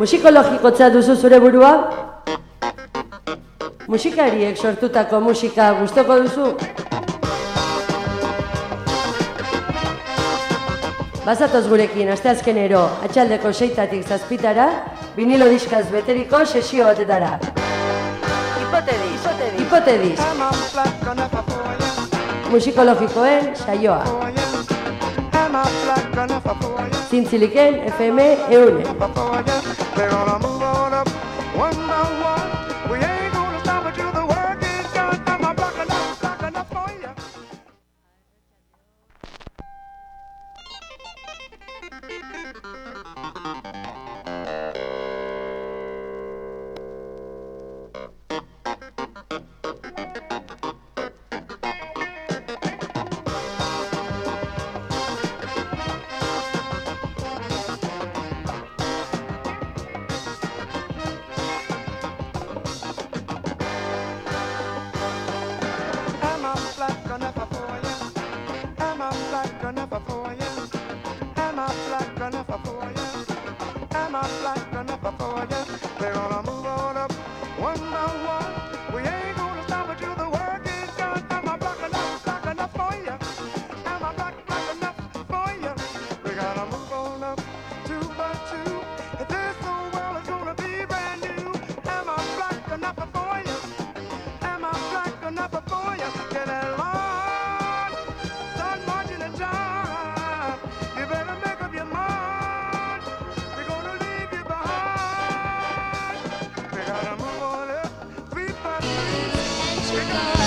Musikologikotza duzu zure burua? Musikariek sortutako musika gustoko duzu? Bazatoz gurekin, asteazkenero, atxaldeko seitatik zazpitara, vinilo diskaz beteriko sesio batetara. Hipotedis, hipotedis. Musikologikoen saioa. Zintziliken, FM, eunen. Zintziliken, FM, eunen. They're on a God.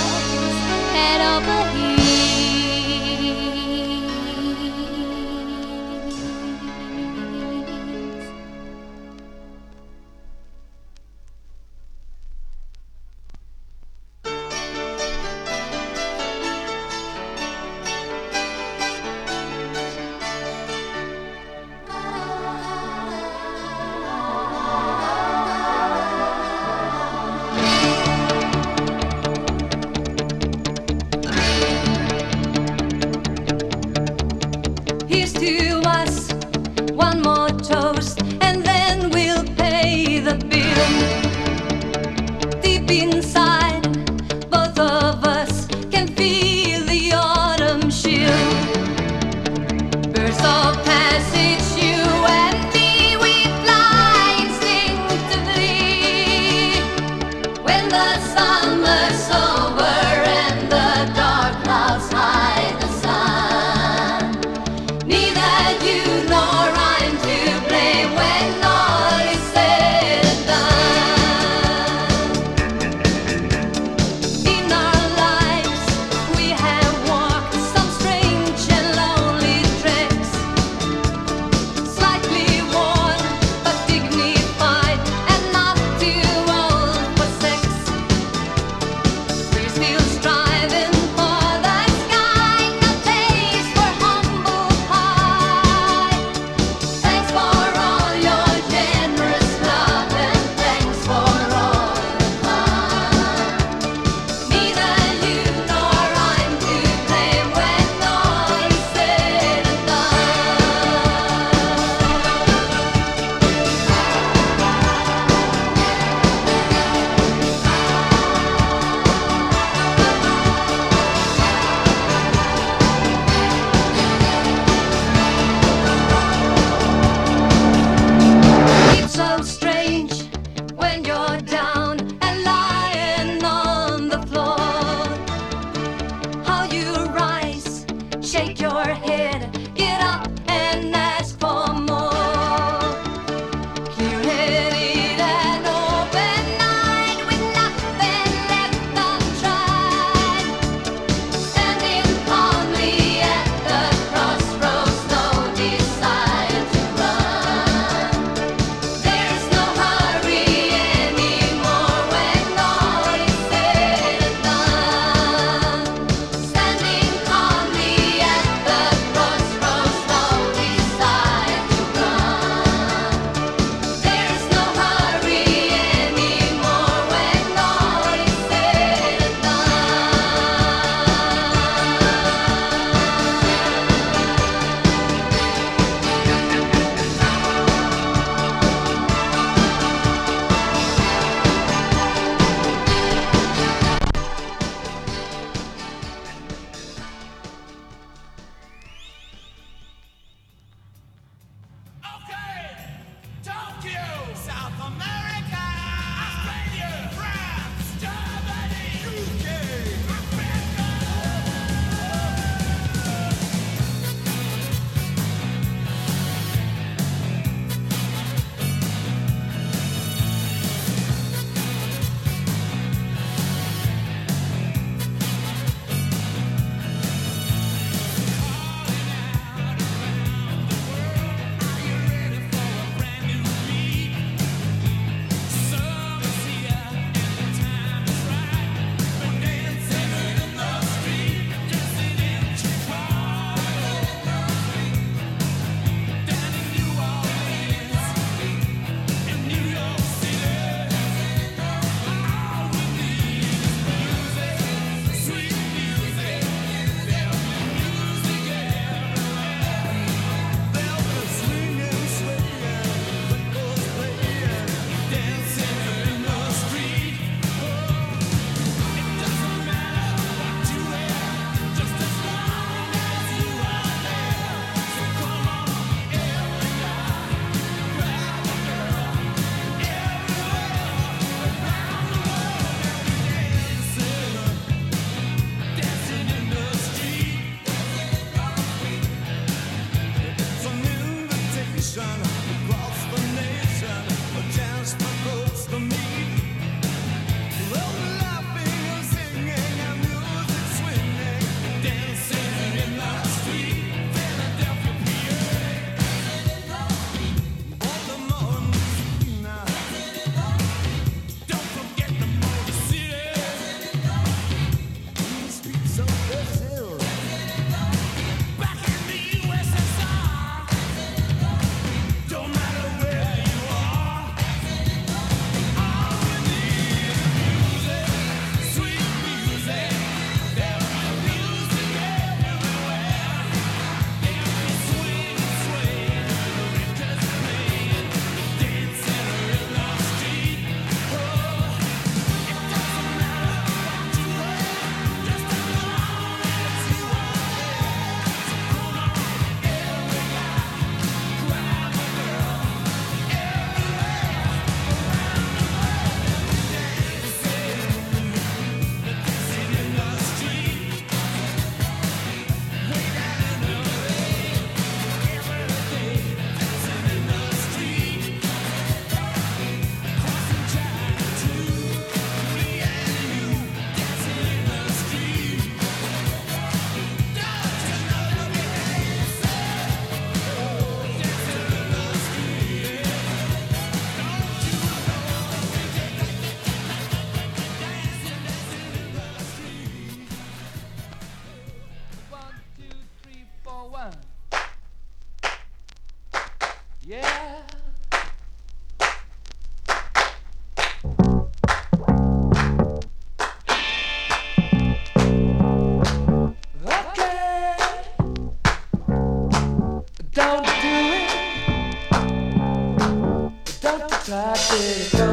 should go.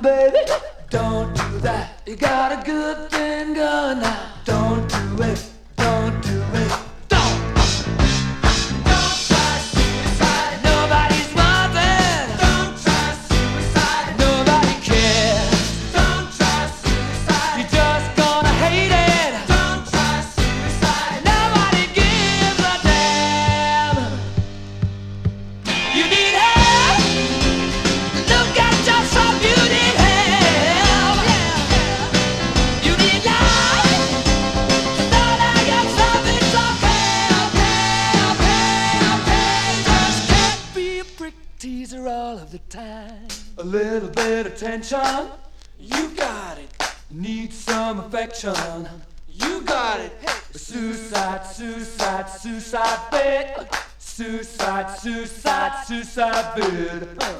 baby. Don't do that. You got a good thing going now. Don't do it. food.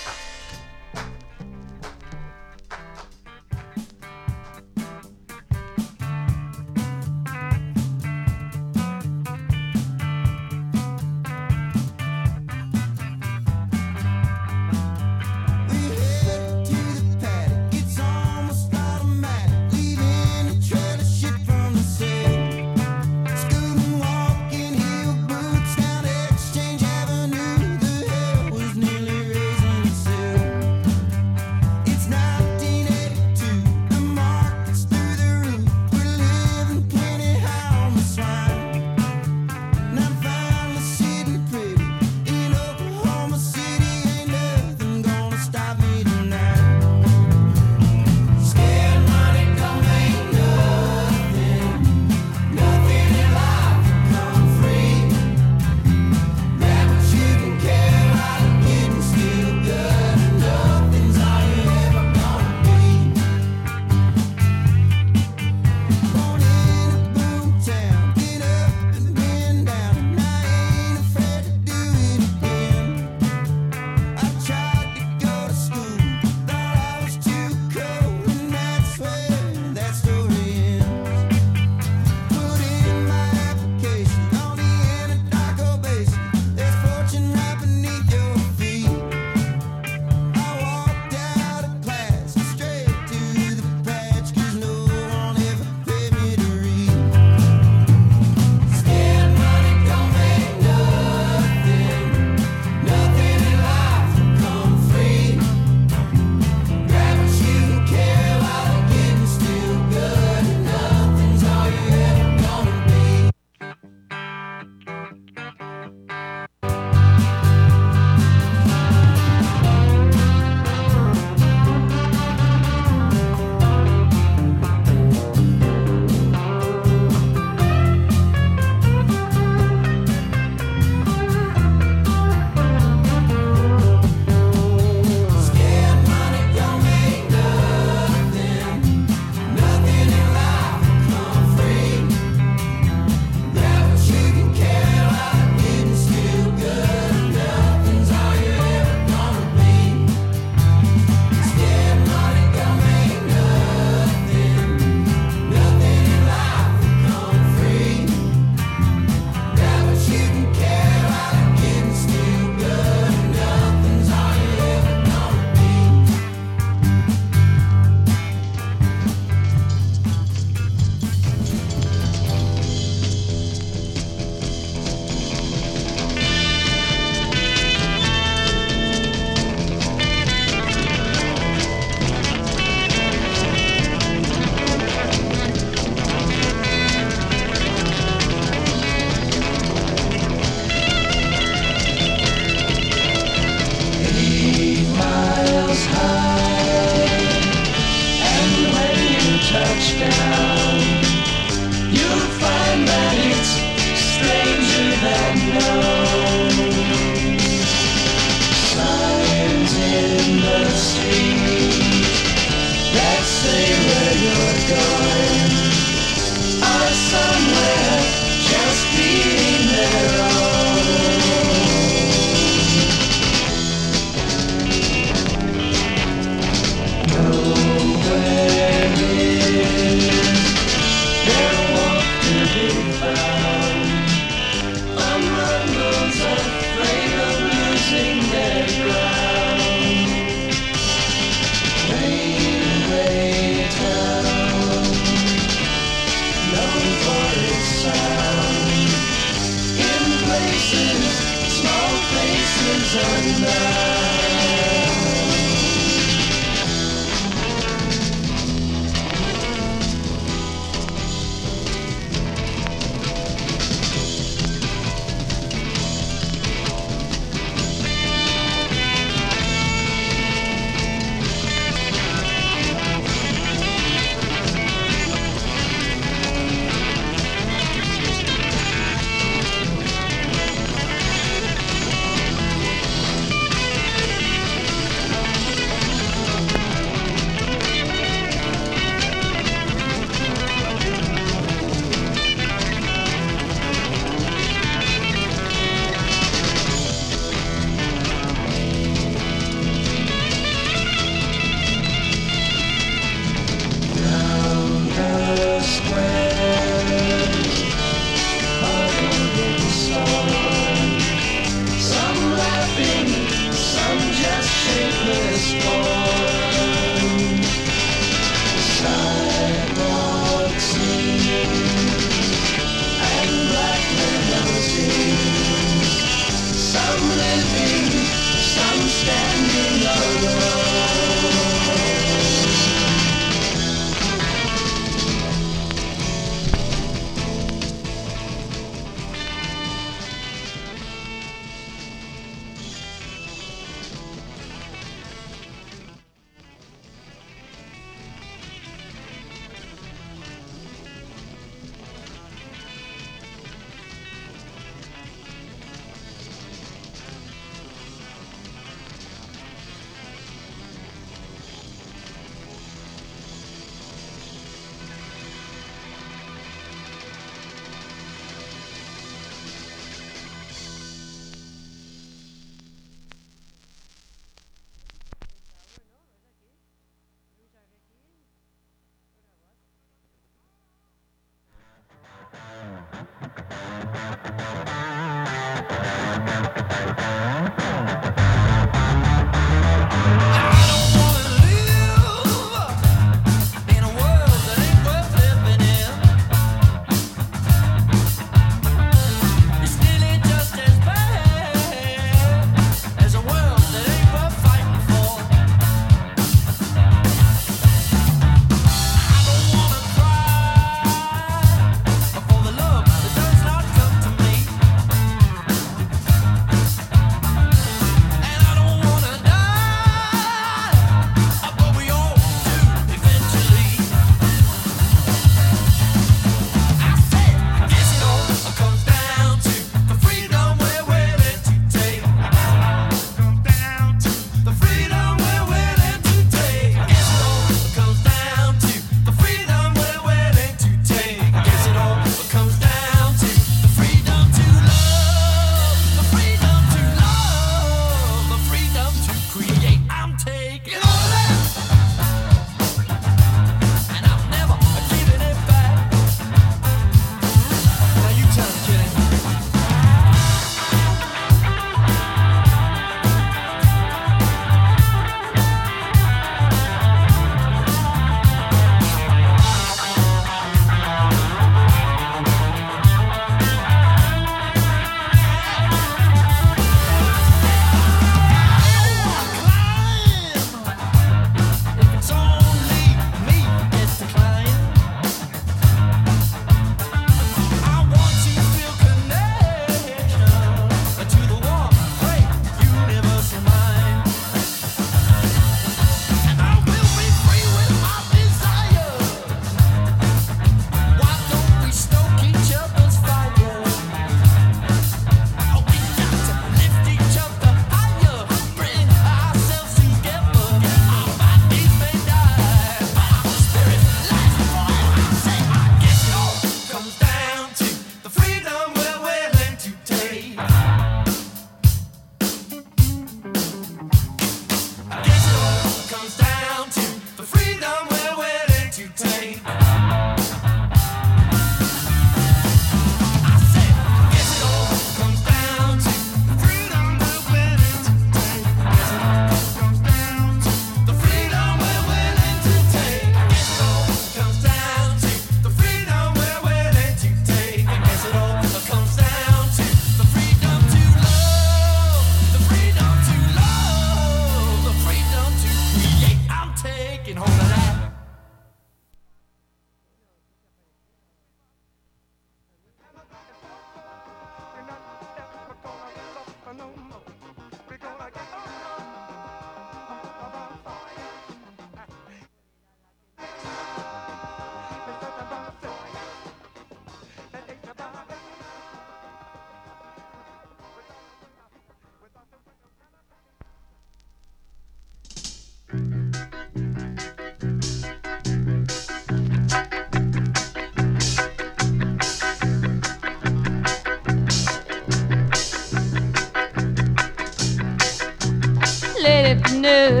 Afternoons,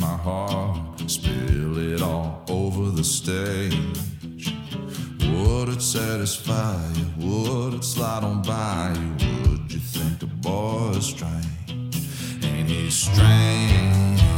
my heart, spill it all over the stage. Would it satisfy you? Would it slide on by you? Would you think the boy's strange? Ain't he strange?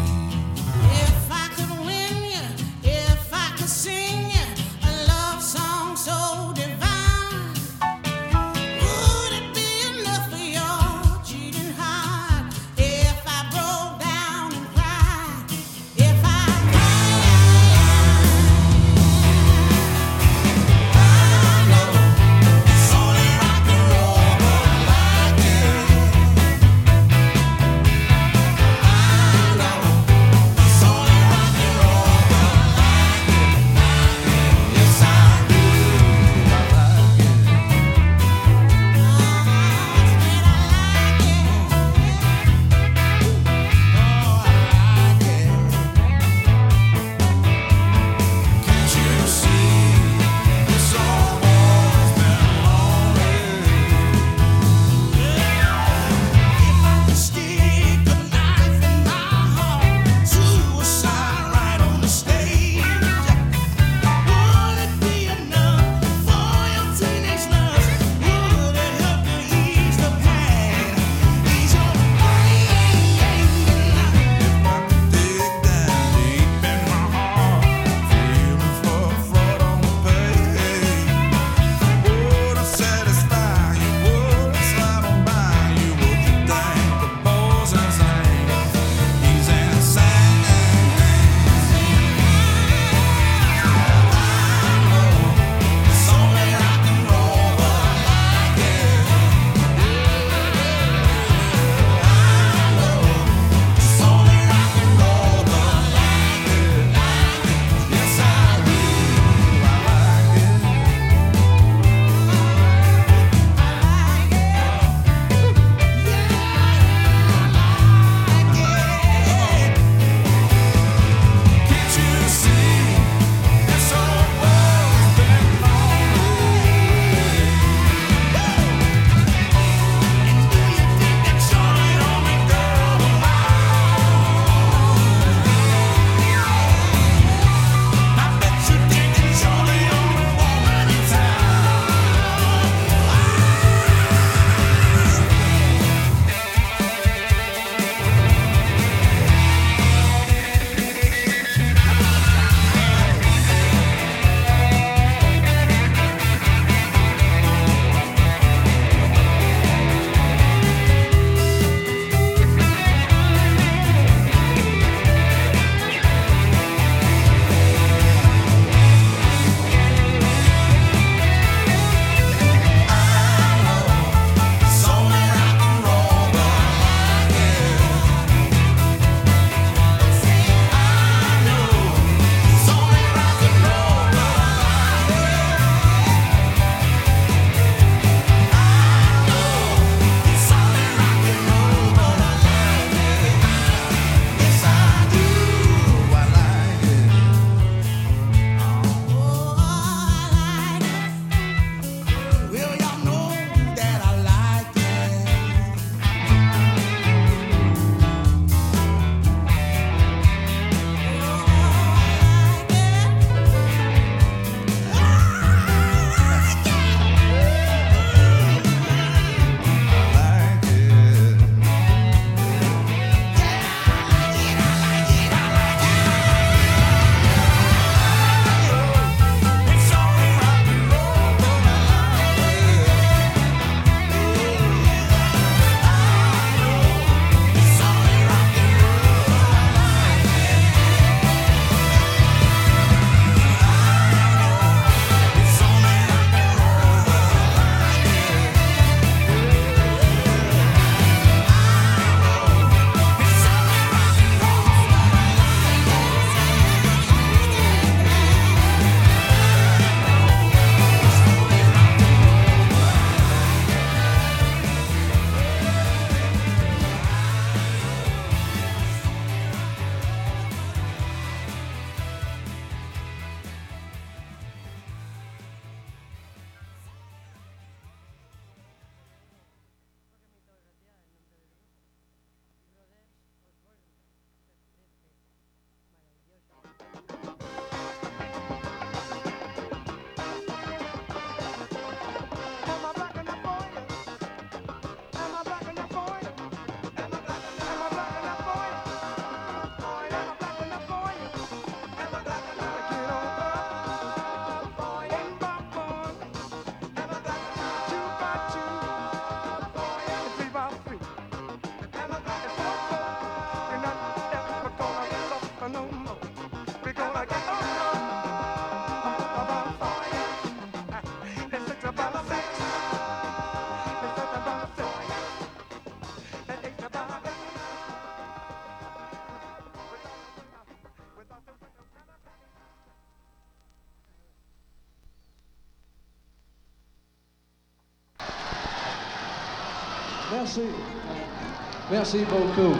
Merci beaucoup.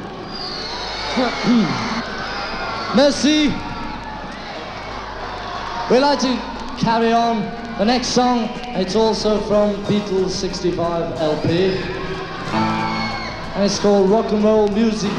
Merci. We'd like to carry on. The next song, it's also from Beatles 65 LP. And it's called Rock and Roll Music.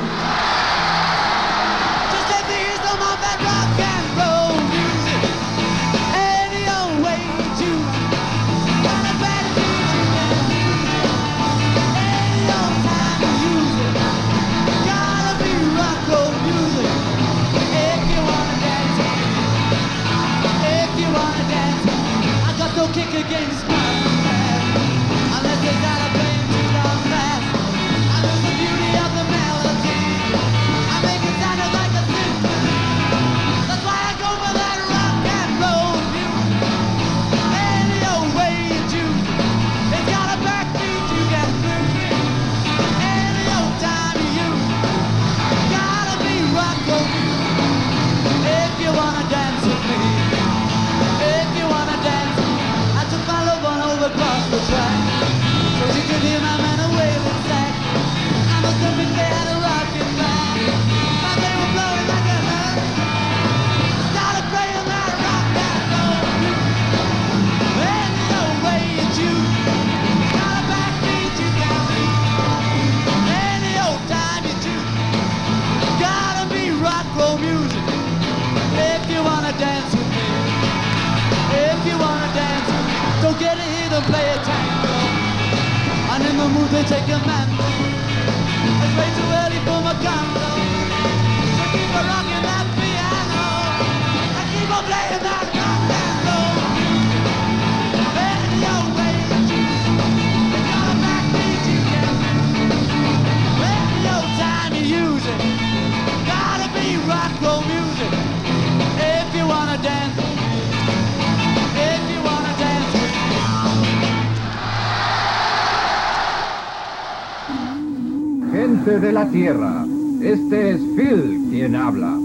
de la Tierra. Este es Phil quien habla.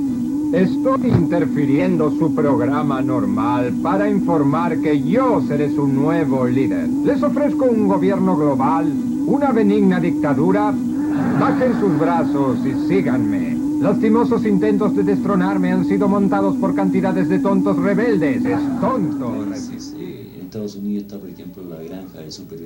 Estoy interfiriendo su programa normal para informar que yo seré su nuevo líder. Les ofrezco un gobierno global, una benigna dictadura. Bajen sus brazos y síganme. Lastimosos intentos de destronarme han sido montados por cantidades de tontos rebeldes. Es tonto. Entonces, eh, Estados Unidos está, por ejemplo, la granja de Super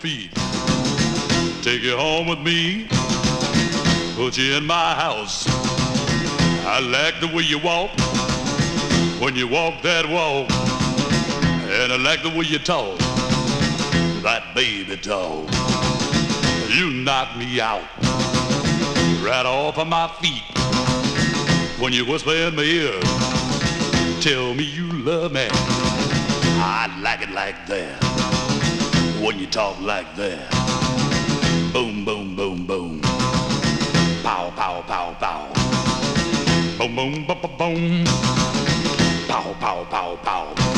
feet. Take you home with me. Put you in my house. I like the way you walk when you walk that walk. And I like the way you talk, that baby talk. You knock me out right off of my feet when you whisper in my ear. Tell me you love me. I like it like that when you talk like that. Boom, boom, boom, boom. Pow, pow, pow, pow. Boom, boom, boom, boom, boom. Pow, pow, pow, pow.